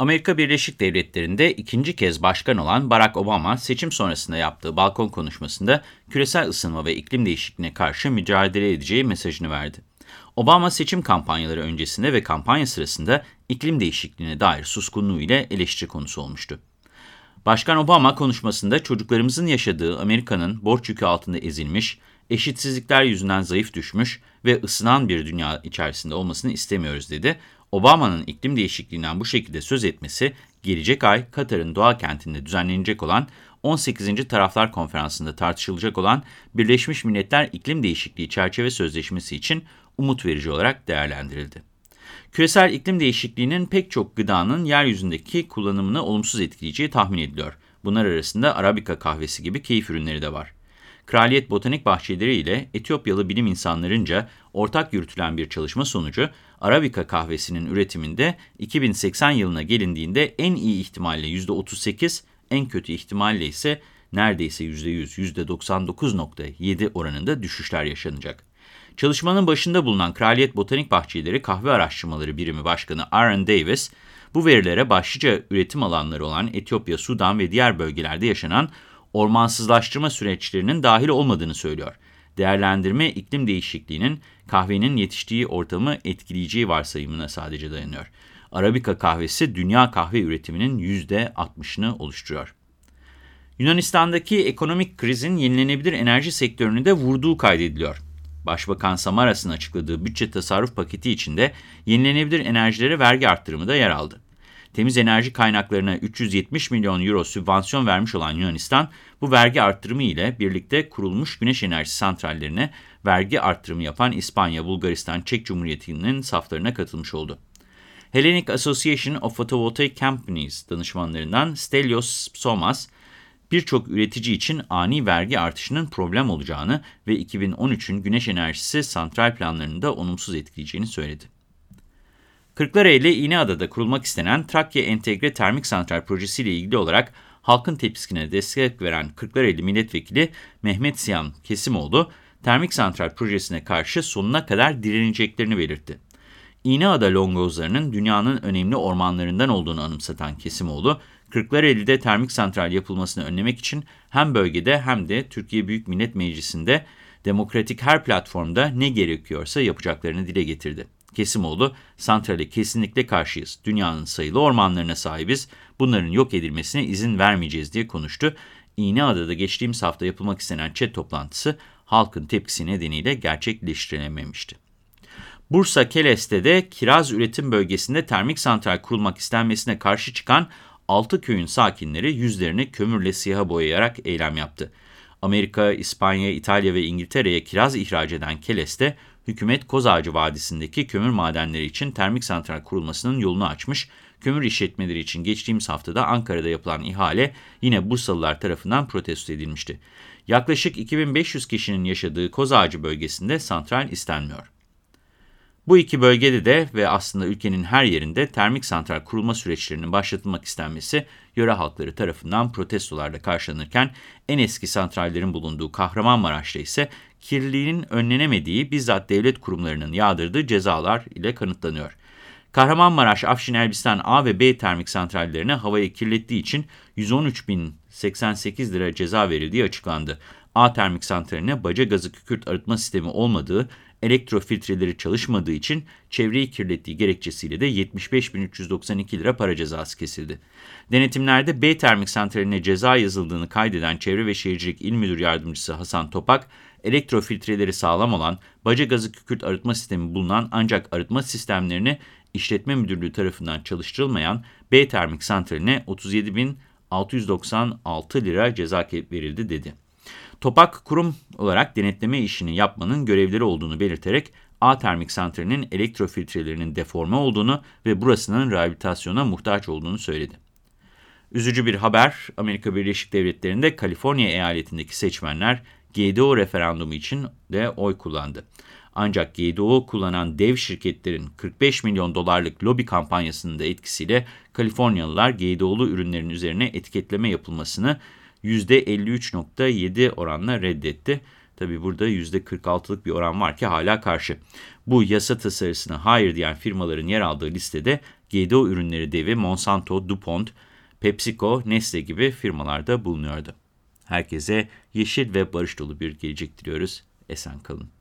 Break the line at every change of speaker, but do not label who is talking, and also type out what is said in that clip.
Amerika Birleşik Devletleri'nde ikinci kez başkan olan Barack Obama seçim sonrasında yaptığı balkon konuşmasında küresel ısınma ve iklim değişikliğine karşı mücadele edeceği mesajını verdi. Obama seçim kampanyaları öncesinde ve kampanya sırasında iklim değişikliğine dair suskunluğu ile eleştiri konusu olmuştu. Başkan Obama konuşmasında çocuklarımızın yaşadığı Amerika'nın borç yükü altında ezilmiş, eşitsizlikler yüzünden zayıf düşmüş ve ısınan bir dünya içerisinde olmasını istemiyoruz dedi. Obama'nın iklim değişikliğinden bu şekilde söz etmesi, gelecek ay Katar'ın doğa kentinde düzenlenecek olan 18. Taraflar Konferansı'nda tartışılacak olan Birleşmiş Milletler İklim Değişikliği Çerçeve Sözleşmesi için umut verici olarak değerlendirildi. Küresel iklim değişikliğinin pek çok gıdanın yeryüzündeki kullanımını olumsuz etkileyeceği tahmin ediliyor. Bunlar arasında Arabika kahvesi gibi keyif ürünleri de var. Kraliyet Botanik Bahçeleri ile Etiyopyalı bilim insanlarınca ortak yürütülen bir çalışma sonucu Arabika kahvesinin üretiminde 2080 yılına gelindiğinde en iyi ihtimalle %38, en kötü ihtimalle ise neredeyse %100, %99.7 oranında düşüşler yaşanacak. Çalışmanın başında bulunan Kraliyet Botanik Bahçeleri Kahve Araştırmaları Birimi Başkanı Aaron Davis, bu verilere başlıca üretim alanları olan Etiyopya, Sudan ve diğer bölgelerde yaşanan ormansızlaştırma süreçlerinin dahil olmadığını söylüyor. Değerlendirme iklim değişikliğinin kahvenin yetiştiği ortamı etkileyeceği varsayımına sadece dayanıyor. Arabika kahvesi dünya kahve üretiminin %60'ını oluşturuyor. Yunanistan'daki ekonomik krizin yenilenebilir enerji sektörünü de vurduğu kaydediliyor. Başbakan Samaras'ın açıkladığı bütçe tasarruf paketi içinde yenilenebilir enerjilere vergi arttırımı da yer aldı. Temiz enerji kaynaklarına 370 milyon euro sübvansiyon vermiş olan Yunanistan, bu vergi arttırımı ile birlikte kurulmuş güneş enerji santrallerine vergi arttırımı yapan İspanya, Bulgaristan, Çek Cumhuriyeti'nin saflarına katılmış oldu. Hellenic Association of Photovoltaic Companies danışmanlarından Stelios Somas, birçok üretici için ani vergi artışının problem olacağını ve 2013'ün güneş enerjisi santral planlarını da olumsuz etkileyeceğini söyledi. Kırklareli İğneada'da kurulmak istenen Trakya Entegre Termik Santral Projesi ile ilgili olarak halkın tepkisine destek veren Kırklareli Milletvekili Mehmet Siyam Kesimoğlu, termik santral projesine karşı sonuna kadar direneceklerini belirtti. İğneada longozlarının dünyanın önemli ormanlarından olduğunu anımsatan Kesimoğlu, Kırklareli'de termik santral yapılmasını önlemek için hem bölgede hem de Türkiye Büyük Millet Meclisi'nde demokratik her platformda ne gerekiyorsa yapacaklarını dile getirdi. Kesimoğlu, santrale kesinlikle karşıyız. Dünyanın sayılı ormanlarına sahibiz. Bunların yok edilmesine izin vermeyeceğiz diye konuştu. İğneada'da geçtiğimiz hafta yapılmak istenen chat toplantısı halkın tepkisi nedeniyle gerçekleştirilememişti. Bursa Keles'te de kiraz üretim bölgesinde termik santral kurulmak istenmesine karşı çıkan 6 köyün sakinleri yüzlerini kömürle siyaha boyayarak eylem yaptı. Amerika, İspanya, İtalya ve İngiltere'ye kiraz ihraç eden Keles'te hükümet Kozağacı Vadisi'ndeki kömür madenleri için termik santral kurulmasının yolunu açmış. Kömür işletmeleri için geçtiğimiz haftada Ankara'da yapılan ihale yine Bursalılar tarafından protesto edilmişti. Yaklaşık 2500 kişinin yaşadığı Kozağacı bölgesinde santral istenmiyor. Bu iki bölgede de ve aslında ülkenin her yerinde termik santral kurulma süreçlerinin başlatılmak istenmesi yöre halkları tarafından protestolarla karşılanırken en eski santrallerin bulunduğu Kahramanmaraş'ta ise kirliliğinin önlenemediği bizzat devlet kurumlarının yağdırdığı cezalar ile kanıtlanıyor. Kahramanmaraş, Afşin Elbistan A ve B termik santrallerine havayı kirlettiği için 113.088 lira ceza verildiği açıklandı. A termik santraline baca gazı kükürt arıtma sistemi olmadığı, elektrofiltreleri çalışmadığı için çevreyi kirlettiği gerekçesiyle de 75.392 lira para cezası kesildi. Denetimlerde B termik santraline ceza yazıldığını kaydeden Çevre ve Şehircilik İl Müdür Yardımcısı Hasan Topak, elektrofiltreleri sağlam olan, baca gazı kükürt arıtma sistemi bulunan ancak arıtma sistemlerini işletme müdürlüğü tarafından çalıştırılmayan B termik santraline 37.696 lira ceza verildi dedi. Topak kurum olarak denetleme işini yapmanın görevleri olduğunu belirterek A termik santralinin elektrofiltrelerinin deforme olduğunu ve burasının rehabilitasyona muhtaç olduğunu söyledi. Üzücü bir haber, Amerika Birleşik Devletleri'nde Kaliforniya eyaletindeki seçmenler GDO referandumu için de oy kullandı. Ancak GDO kullanan dev şirketlerin 45 milyon dolarlık lobi kampanyasının da etkisiyle Kaliforniyalılar GDO'lu ürünlerin üzerine etiketleme yapılmasını %53.7 oranla reddetti. Tabi burada %46'lık bir oran var ki hala karşı. Bu yasa tasarısına hayır diyen firmaların yer aldığı listede GDO ürünleri devi Monsanto, DuPont, PepsiCo, Nestle gibi firmalarda bulunuyordu. Herkese yeşil ve barış dolu bir gelecek diliyoruz. Esen kalın.